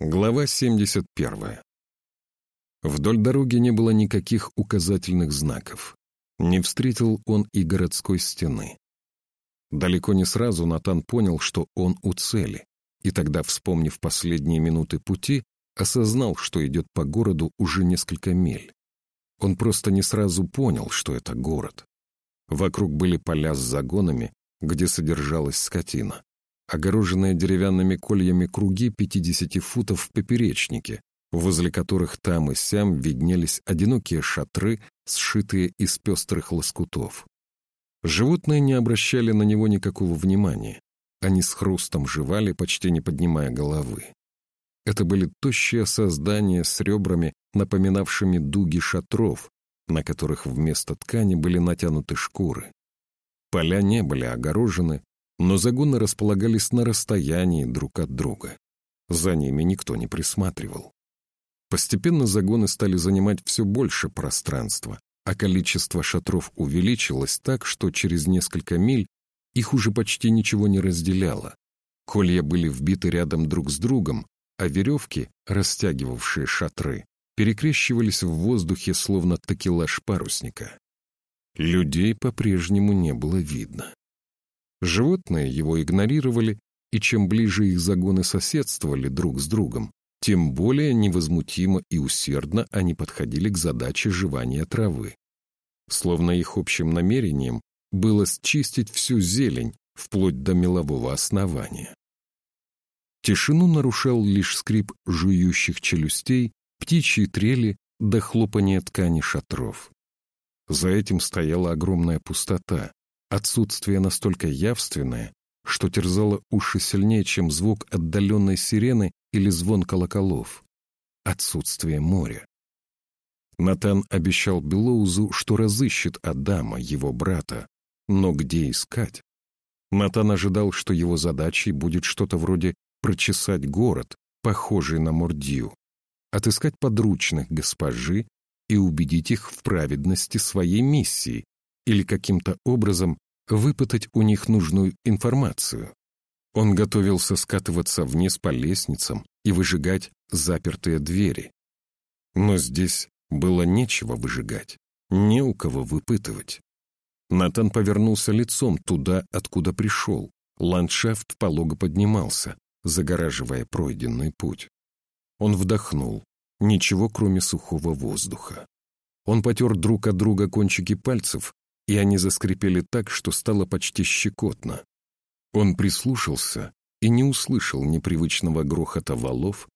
Глава 71. Вдоль дороги не было никаких указательных знаков. Не встретил он и городской стены. Далеко не сразу Натан понял, что он у цели, и тогда, вспомнив последние минуты пути, осознал, что идет по городу уже несколько миль. Он просто не сразу понял, что это город. Вокруг были поля с загонами, где содержалась скотина огороженные деревянными кольями круги 50 футов в поперечнике, возле которых там и сям виднелись одинокие шатры, сшитые из пестрых лоскутов. Животные не обращали на него никакого внимания. Они с хрустом жевали, почти не поднимая головы. Это были тощие создания с ребрами, напоминавшими дуги шатров, на которых вместо ткани были натянуты шкуры. Поля не были огорожены, но загоны располагались на расстоянии друг от друга. За ними никто не присматривал. Постепенно загоны стали занимать все больше пространства, а количество шатров увеличилось так, что через несколько миль их уже почти ничего не разделяло. Колья были вбиты рядом друг с другом, а веревки, растягивавшие шатры, перекрещивались в воздухе, словно такелаж парусника. Людей по-прежнему не было видно. Животные его игнорировали, и чем ближе их загоны соседствовали друг с другом, тем более невозмутимо и усердно они подходили к задаче жевания травы. Словно их общим намерением было счистить всю зелень, вплоть до мелового основания. Тишину нарушал лишь скрип жующих челюстей, птичьи трели до хлопания ткани шатров. За этим стояла огромная пустота, Отсутствие настолько явственное, что терзало уши сильнее, чем звук отдаленной сирены или звон колоколов. Отсутствие моря. Натан обещал Белоузу, что разыщет Адама, его брата, но где искать? Натан ожидал, что его задачей будет что-то вроде прочесать город, похожий на Мордью, отыскать подручных госпожи и убедить их в праведности своей миссии, или каким-то образом выпытать у них нужную информацию. Он готовился скатываться вниз по лестницам и выжигать запертые двери. Но здесь было нечего выжигать, не у кого выпытывать. Натан повернулся лицом туда, откуда пришел. Ландшафт полого поднимался, загораживая пройденный путь. Он вдохнул. Ничего, кроме сухого воздуха. Он потер друг от друга кончики пальцев и они заскрипели так, что стало почти щекотно. Он прислушался и не услышал непривычного грохота валов,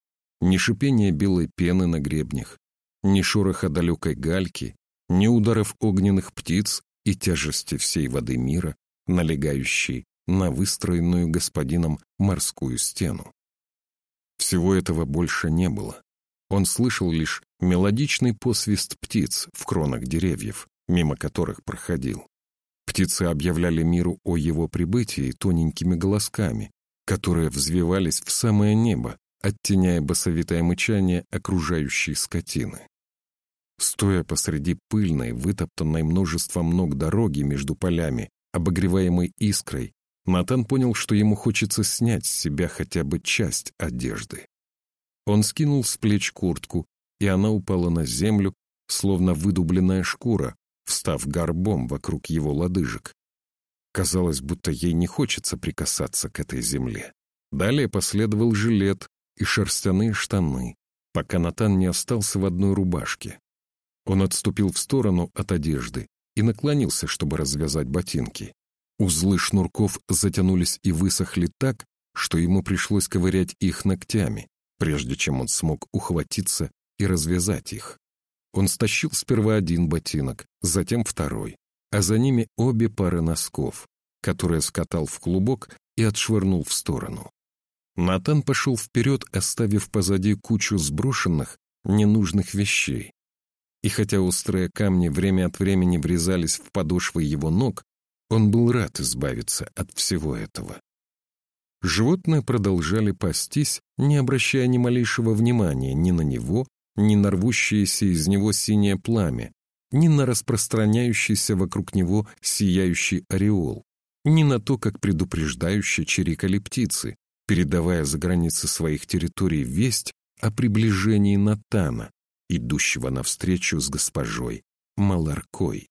ни шипения белой пены на гребнях, ни шороха далекой гальки, ни ударов огненных птиц и тяжести всей воды мира, налегающей на выстроенную господином морскую стену. Всего этого больше не было. Он слышал лишь мелодичный посвист птиц в кронах деревьев, мимо которых проходил. Птицы объявляли миру о его прибытии тоненькими голосками, которые взвивались в самое небо, оттеняя басовитое мычание окружающей скотины. Стоя посреди пыльной, вытоптанной множеством ног дороги между полями, обогреваемой искрой, Натан понял, что ему хочется снять с себя хотя бы часть одежды. Он скинул с плеч куртку, и она упала на землю, словно выдубленная шкура, встав горбом вокруг его лодыжек. Казалось, будто ей не хочется прикасаться к этой земле. Далее последовал жилет и шерстяные штаны, пока Натан не остался в одной рубашке. Он отступил в сторону от одежды и наклонился, чтобы развязать ботинки. Узлы шнурков затянулись и высохли так, что ему пришлось ковырять их ногтями, прежде чем он смог ухватиться и развязать их. Он стащил сперва один ботинок, затем второй, а за ними обе пары носков, которые скатал в клубок и отшвырнул в сторону. Натан пошел вперед, оставив позади кучу сброшенных, ненужных вещей. И хотя острые камни время от времени врезались в подошвы его ног, он был рад избавиться от всего этого. Животные продолжали пастись, не обращая ни малейшего внимания ни на него, ни на рвущееся из него синее пламя, ни на распространяющийся вокруг него сияющий ореол, ни на то, как предупреждающе чирикали птицы, передавая за границы своих территорий весть о приближении Натана, идущего навстречу с госпожой Маларкой.